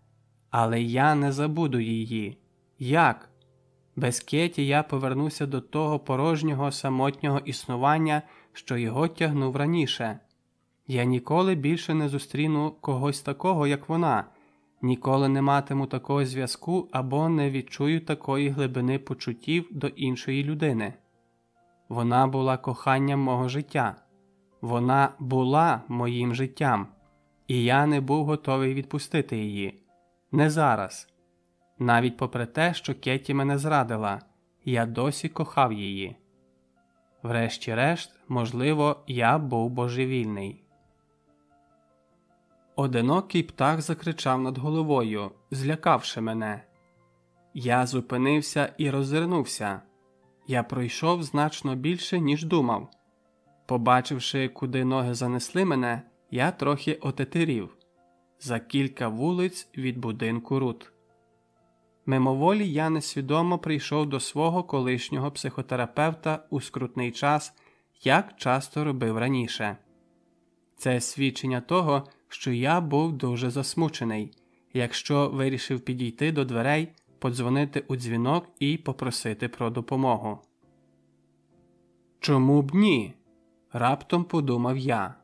Але я не забуду її. Як? Без Кеті я повернуся до того порожнього самотнього існування, що його тягнув раніше. Я ніколи більше не зустріну когось такого, як вона, ніколи не матиму такого зв'язку або не відчую такої глибини почуттів до іншої людини. Вона була коханням мого життя, вона була моїм життям, і я не був готовий відпустити її. Не зараз. Навіть попри те, що Кеті мене зрадила, я досі кохав її. Врешті-решт, можливо, я був божевільний. Одинокий птах закричав над головою, злякавши мене. Я зупинився і роззирнувся. Я пройшов значно більше, ніж думав. Побачивши, куди ноги занесли мене, я трохи отетерів за кілька вулиць від будинку Рут. Мимоволі я несвідомо прийшов до свого колишнього психотерапевта у скрутний час, як часто робив раніше. Це свідчення того, що я був дуже засмучений, якщо вирішив підійти до дверей, подзвонити у дзвінок і попросити про допомогу. Чому б ні? раптом подумав я.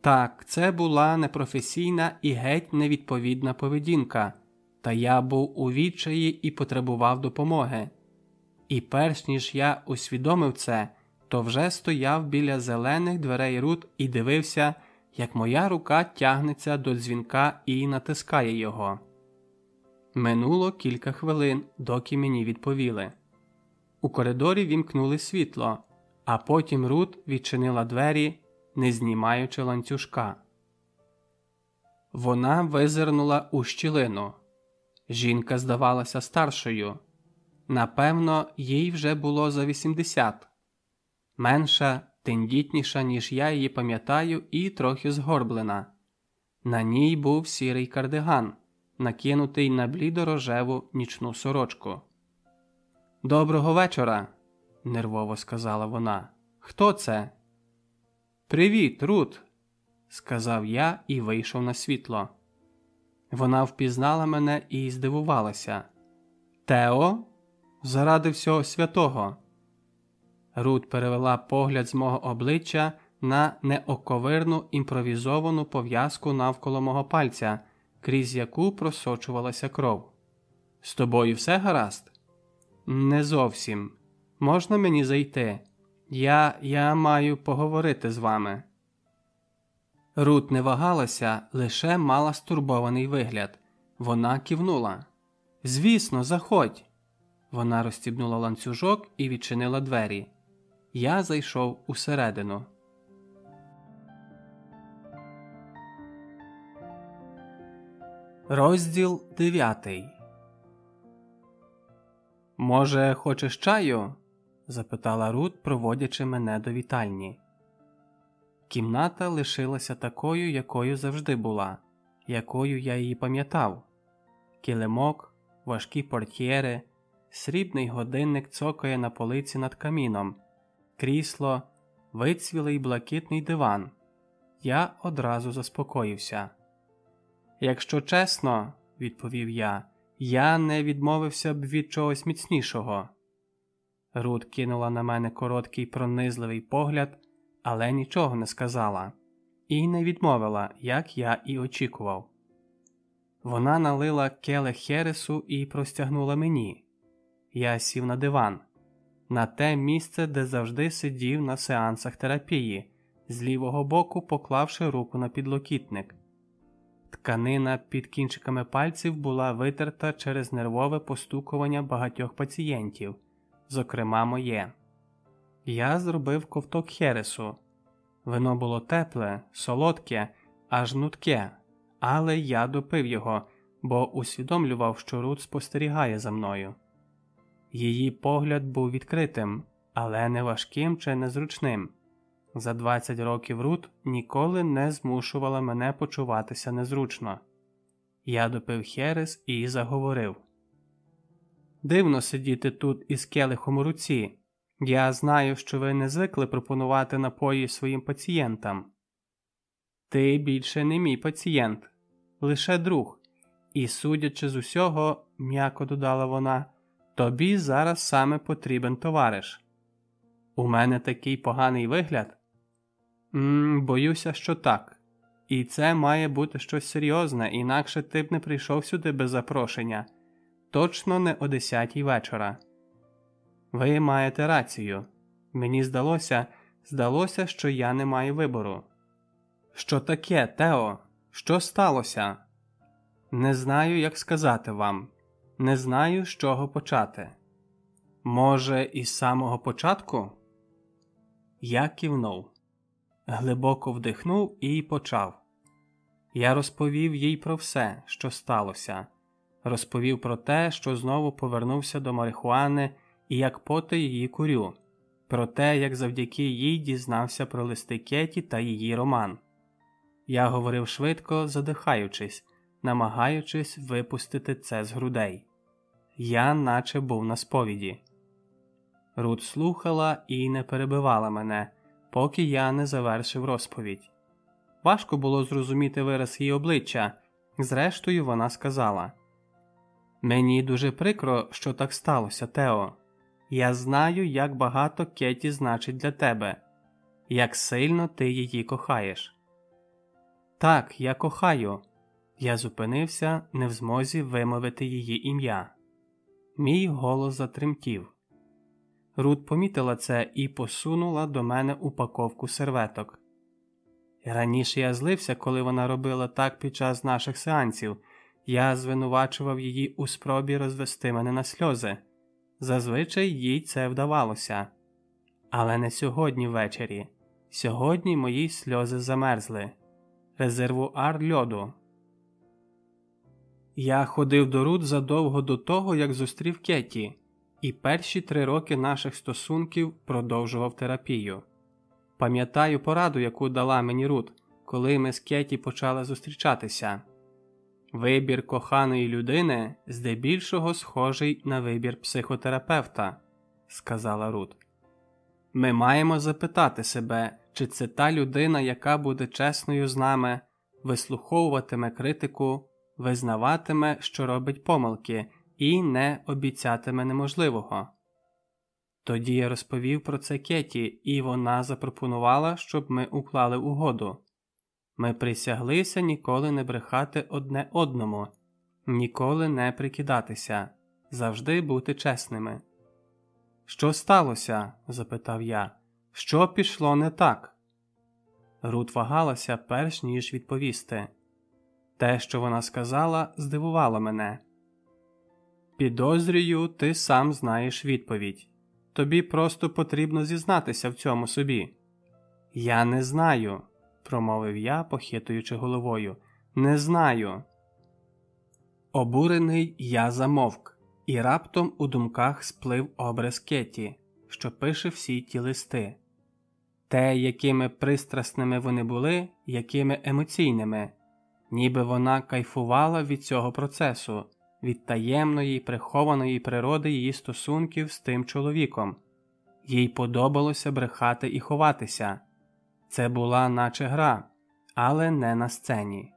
Так, це була непрофесійна і геть невідповідна поведінка, та я був у відчаї і потребував допомоги. І перш ніж я усвідомив це, то вже стояв біля зелених дверей Рут і дивився, як моя рука тягнеться до дзвінка і натискає його. Минуло кілька хвилин, доки мені відповіли. У коридорі вімкнули світло, а потім Рут відчинила двері не знімаючи ланцюжка. Вона визирнула у щілину. Жінка здавалася старшою. Напевно, їй вже було за 80. менша, тендітніша, ніж я її пам'ятаю, і трохи згорблена. На ній був сірий кардиган, накинутий на блідорожеву нічну сорочку. Доброго вечора, нервово сказала вона. Хто це? Привіт, Рут, сказав я і вийшов на світло. Вона впізнала мене і здивувалася. Тео, заради всього святого. Рут перевела погляд з мого обличчя на неоковирну імпровізовану пов'язку навколо мого пальця, крізь яку просочувалася кров. З тобою все гаразд? Не зовсім. Можна мені зайти? Я я маю поговорити з вами. Рут не вагалася, лише мала стурбований вигляд. Вона кивнула. Звісно, заходь. Вона розстібнула ланцюжок і відчинила двері. Я зайшов усередину. Розділ дев'ятий. Може, хочеш чаю? запитала Рут, проводячи мене до вітальні. Кімната лишилася такою, якою завжди була, якою я її пам'ятав. килимок, важкі портьєри, срібний годинник цокає на полиці над каміном, крісло, вицвілий блакитний диван. Я одразу заспокоївся. Якщо чесно, відповів я, я не відмовився б від чогось міцнішого. Рут кинула на мене короткий пронизливий погляд, але нічого не сказала, і не відмовила, як я і очікував. Вона налила келих хересу і простягнула мені. Я сів на диван, на те місце, де завжди сидів на сеансах терапії, з лівого боку поклавши руку на підлокітник. Тканина під кінчиками пальців була витерта через нервове постукування багатьох пацієнтів, зокрема моє. Я зробив ковток хересу. Вино було тепле, солодке, аж нутке, але я допив його, бо усвідомлював, що Рут спостерігає за мною. Її погляд був відкритим, але не важким чи незручним. За 20 років Рут ніколи не змушувала мене почуватися незручно. Я допив Херес і заговорив Дивно сидіти тут із келихом у руці. Я знаю, що ви не звикли пропонувати напої своїм пацієнтам. Ти більше не мій пацієнт, лише друг, і, судячи з усього, м'яко додала вона, тобі зараз саме потрібен товариш. У мене такий поганий вигляд. М боюся, що так. І це має бути щось серйозне, інакше ти б не прийшов сюди без запрошення, точно не о десятій вечора. Ви маєте рацію. Мені здалося, здалося, що я не маю вибору. Що таке, Тео? Що сталося? Не знаю, як сказати вам, не знаю, з чого почати. Може, із самого початку? Я кивнув глибоко вдихнув і почав. Я розповів їй про все, що сталося, розповів про те, що знову повернувся до марихуани і як поти її курю, про те, як завдяки їй дізнався про листи Кеті та її роман. Я говорив швидко, задихаючись, намагаючись випустити це з грудей. Я наче був на сповіді. Рут слухала і не перебивала мене, поки я не завершив розповідь. Важко було зрозуміти вираз її обличчя, зрештою, вона сказала: Мені дуже прикро, що так сталося, Тео. Я знаю, як багато Кеті значить для тебе, як сильно ти її кохаєш. Так, я кохаю. Я зупинився, не в змозі вимовити її ім'я. Мій голос затремтів. Рут помітила це і посунула до мене упаковку серветок. Раніше я злився, коли вона робила так під час наших сеансів, я звинувачував її у спробі розвести мене на сльози. Зазвичай їй це вдавалося. Але не сьогодні ввечері. Сьогодні мої сльози замерзли. Резервуар льоду. Я ходив до Рут задовго до того, як зустрів Кеті і перші три роки наших стосунків продовжував терапію. Пам'ятаю пораду, яку дала мені Рут, коли ми з Кеті почали зустрічатися. Вибір коханої людини здебільшого схожий на вибір психотерапевта, сказала Рут. Ми маємо запитати себе, чи це та людина, яка буде чесною з нами, вислуховуватиме критику, визнаватиме, що робить помилки, і не обіцятиме неможливого. Тоді я розповів про це Кеті, і вона запропонувала, щоб ми уклали угоду. Ми присяглися ніколи не брехати одне одному, ніколи не прикидатися, завжди бути чесними. Що сталося? запитав я. Що пішло не так? Рут вагалася перш ніж відповісти. Те, що вона сказала, здивувало мене. Підозрюю, ти сам знаєш відповідь. Тобі просто потрібно зізнатися в цьому собі. Я не знаю, промовив я, похитуючи головою. Не знаю. Обурений я замовк, і раптом у думках сплив образ Кеті, що пише всі ті листи. Те, якими пристрасними вони були, якими емоційними, ніби вона кайфувала від цього процесу від таємної прихованої природи її стосунків з тим чоловіком. Їй подобалося брехати і ховатися. Це була наче гра, але не на сцені.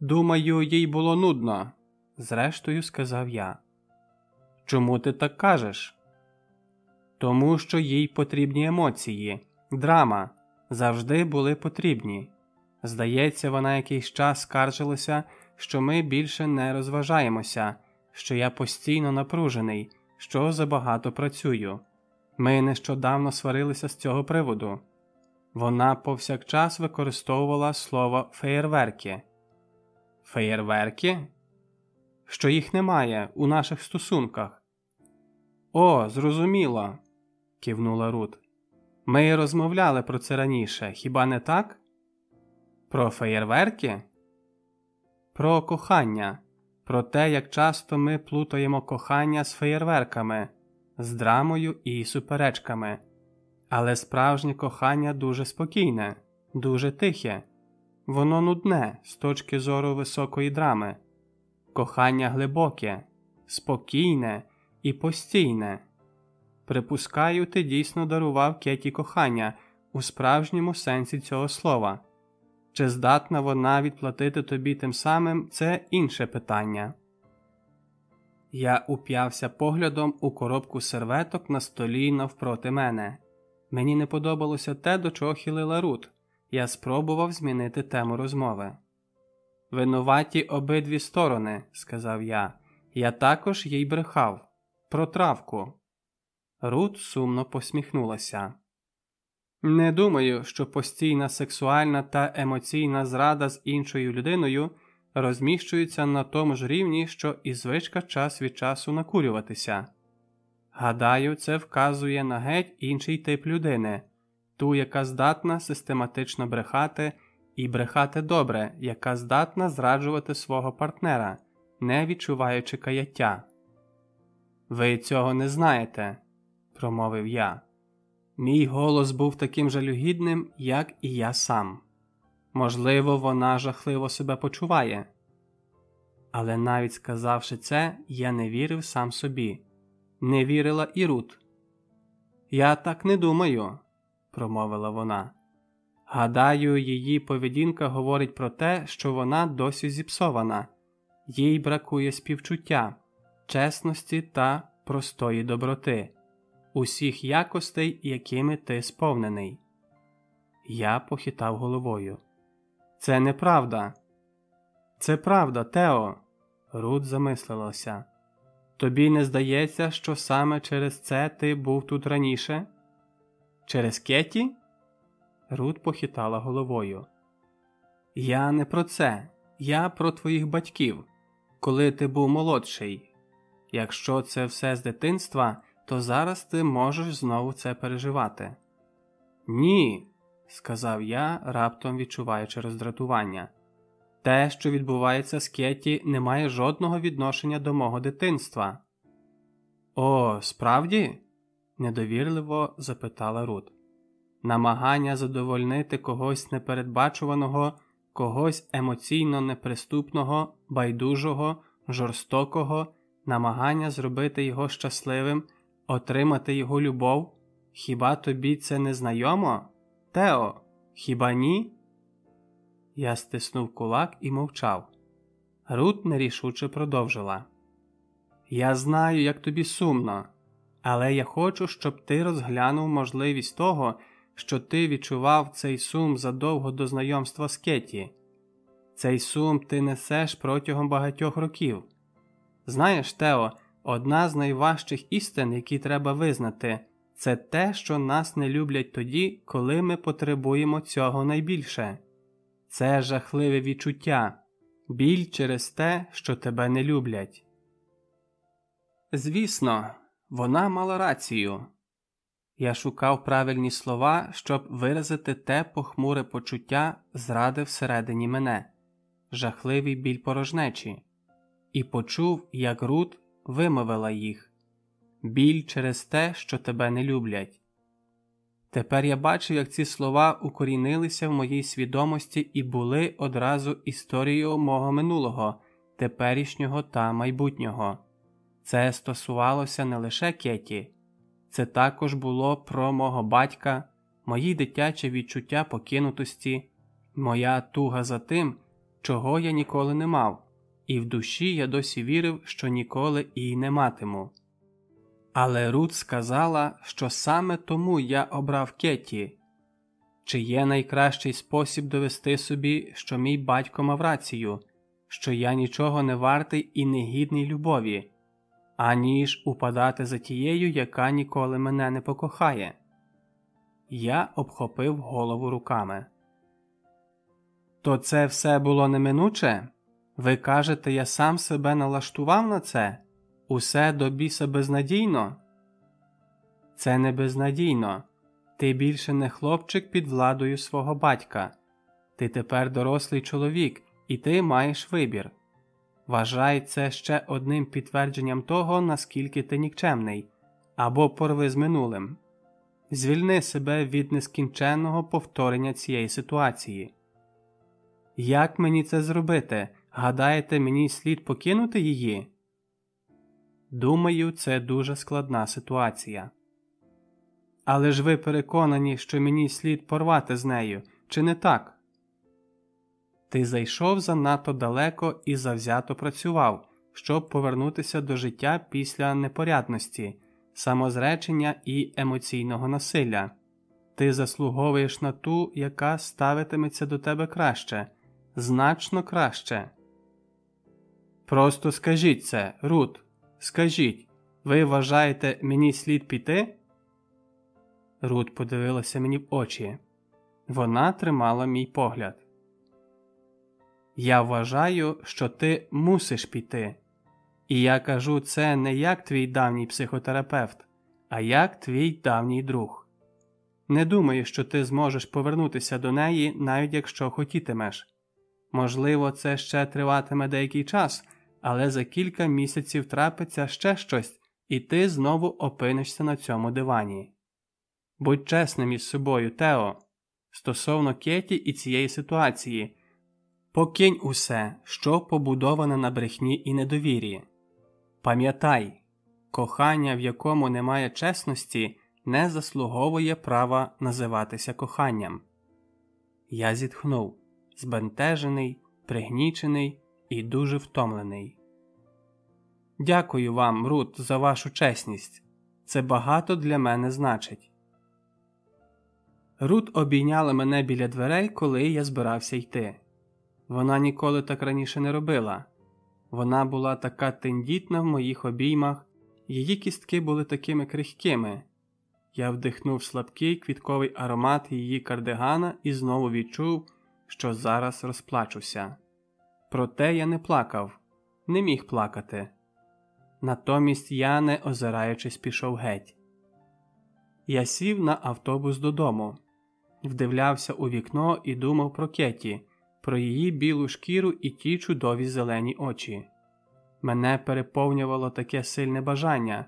Думаю, їй було нудно, зрештою сказав я. Чому ти так кажеш? Тому що їй потрібні емоції, драма завжди були потрібні. Здається, вона якийсь час скаржилася, що ми більше не розважаємося, що я постійно напружений, що забагато працюю. Ми нещодавно сварилися з цього приводу. Вона повсякчас використовувала слово феєрверки. Феєрверки? Що їх немає у наших стосунках. О, зрозуміло, кивнула Рут. Ми розмовляли про це раніше, хіба не так? Про феєрверки? Про кохання, про те, як часто ми плутаємо кохання з феєрверками, з драмою і суперечками. Але справжнє кохання дуже спокійне, дуже тихе, воно нудне з точки зору високої драми, кохання глибоке, спокійне і постійне. Припускаю, ти дійсно дарував Кеті кохання у справжньому сенсі цього слова. Чи здатна вона відплатити тобі тим самим це інше питання. Я уп'явся поглядом у коробку серветок на столі навпроти мене. Мені не подобалося те, до чого хилила Рут. Я спробував змінити тему розмови. Винуваті обидві сторони, сказав я. Я також їй брехав. Про травку. Рут сумно посміхнулася. Не думаю, що постійна сексуальна та емоційна зрада з іншою людиною розміщуються на тому ж рівні, що і звичка час від часу накурюватися. Гадаю, це вказує на геть інший тип людини, ту, яка здатна систематично брехати і брехати добре, яка здатна зраджувати свого партнера, не відчуваючи каяття. Ви цього не знаєте, промовив я. Мій голос був таким жалюгідним, як і я сам. Можливо, вона жахливо себе почуває. Але навіть сказавши це, я не вірив сам собі, не вірила і Рут. Я так не думаю, промовила вона. Гадаю, її поведінка говорить про те, що вона досі зіпсована, їй бракує співчуття, чесності та простої доброти усіх якостей, якими ти сповнений. Я похитав головою. Це неправда. Це правда, Тео. Рут замислилася. Тобі не здається, що саме через це ти був тут раніше? Через Кеті? Рут похитала головою. Я не про це. Я про твоїх батьків, коли ти був молодший. Якщо це все з дитинства, то зараз ти можеш знову це переживати. Ні, сказав я, раптом відчуваючи роздратування. Те, що відбувається з Кеті, не має жодного відношення до мого дитинства. О, справді? недовірливо запитала Рут. Намагання задовольнити когось непередбачуваного, когось емоційно неприступного, байдужого, жорстокого, намагання зробити його щасливим отримати його любов? Хіба тобі це не знайомо? Тео, хіба ні? Я стиснув кулак і мовчав. Рут нерішуче продовжила. Я знаю, як тобі сумно, але я хочу, щоб ти розглянув можливість того, що ти відчував цей сум задовго до знайомства з Кеті. Цей сум ти несеш протягом багатьох років. Знаєш, Тео, Одна з найважчих істин, які треба визнати, це те, що нас не люблять тоді, коли ми потребуємо цього найбільше. Це жахливе відчуття, біль через те, що тебе не люблять. Звісно, вона мала рацію. Я шукав правильні слова, щоб виразити те похмуре почуття зради всередині мене, жахливий біль порожнечі, і почув, як Рут вимовила їх біль через те, що тебе не люблять. Тепер я бачу, як ці слова укорінилися в моїй свідомості і були одразу історією мого минулого, теперішнього та майбутнього. Це стосувалося не лише Кеті, це також було про мого батька, мої дитячі відчуття покинутості, моя туга за тим, чого я ніколи не мав, і в душі я досі вірив, що ніколи і не матиму. Але Рут сказала, що саме тому я обрав Кеті. Чи є найкращий спосіб довести собі, що мій батько мав рацію, що я нічого не вартий і не гідний любові, аніж упадати за тією, яка ніколи мене не покохає? Я обхопив голову руками. То це все було неминуче? Ви кажете, я сам себе налаштував на це? Усе до біса безнадійно? Це не безнадійно. Ти більше не хлопчик під владою свого батька. Ти тепер дорослий чоловік, і ти маєш вибір. Вважай це ще одним підтвердженням того, наскільки ти нікчемний, або порви з минулим. Звільни себе від нескінченного повторення цієї ситуації. Як мені це зробити? Гадаєте, мені слід покинути її? Думаю, це дуже складна ситуація. Але ж ви переконані, що мені слід порвати з нею, чи не так? Ти зайшов занадто далеко і завзято працював, щоб повернутися до життя після непорядності, самозречення і емоційного насилля. Ти заслуговуєш на ту, яка ставитиметься до тебе краще, значно краще. Просто скажіть це, Рут, скажіть, ви вважаєте, мені слід піти? Рут подивилася мені в очі. Вона тримала мій погляд. Я вважаю, що ти мусиш піти. І я кажу це не як твій давній психотерапевт, а як твій давній друг. Не думаю, що ти зможеш повернутися до неї, навіть якщо хотітимеш. Можливо, це ще триватиме деякий час, але за кілька місяців трапиться ще щось, і ти знову опинишся на цьому дивані. Будь чесним із собою, Тео, стосовно Кеті і цієї ситуації. Покинь усе, що побудоване на брехні і недовір'ї. Пам'ятай, кохання, в якому немає чесності, не заслуговує права називатися коханням. Я зітхнув, збентежений, пригнічений і дуже втомлений. Дякую вам, Рут, за вашу чесність. Це багато для мене значить. Рут обійняла мене біля дверей, коли я збирався йти. Вона ніколи так раніше не робила. Вона була така тендітна в моїх обіймах, її кістки були такими крихкими. Я вдихнув слабкий квітковий аромат її кардигана і знову відчув, що зараз розплачуся. Проте я не плакав, не міг плакати. Натомість я, не озираючись, пішов геть. Я сів на автобус додому, вдивлявся у вікно і думав про Кеті про її білу шкіру і ті чудові зелені очі. Мене переповнювало таке сильне бажання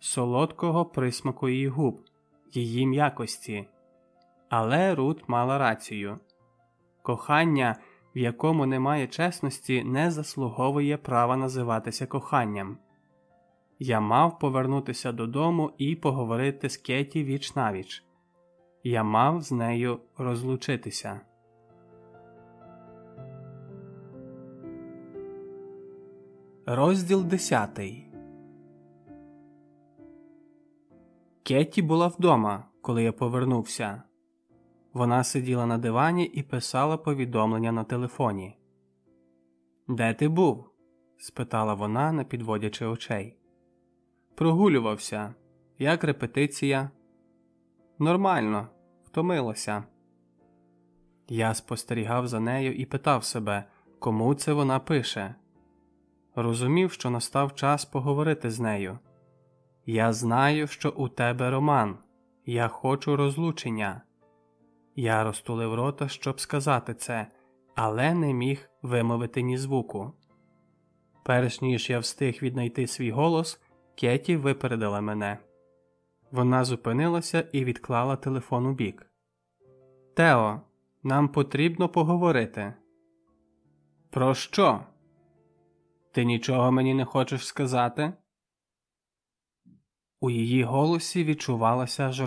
солодкого присмаку її губ, її м'якості. Але Рут мала рацію кохання, в якому немає чесності, не заслуговує права називатися коханням. Я мав повернутися додому і поговорити з Кеті віч навіч. Я мав з нею розлучитися. Розділ десятий. Кетті була вдома, коли я повернувся. Вона сиділа на дивані і писала повідомлення на телефоні. Де ти був? спитала вона, не підводячи очей. Прогулювався. Як репетиція? Нормально, втомилася. Я спостерігав за нею і питав себе, кому це вона пише розумів, що настав час поговорити з нею. Я знаю, що у тебе роман, я хочу розлучення. Я розтулив рота, щоб сказати це, але не міг вимовити ні звуку. Перш ніж я встиг віднайти свій голос, Кеті випередила мене. Вона зупинилася і відклала телефон у бік. Тео, нам потрібно поговорити. Про що? Ти нічого мені не хочеш сказати? У її голосі відчувалася жорстокість.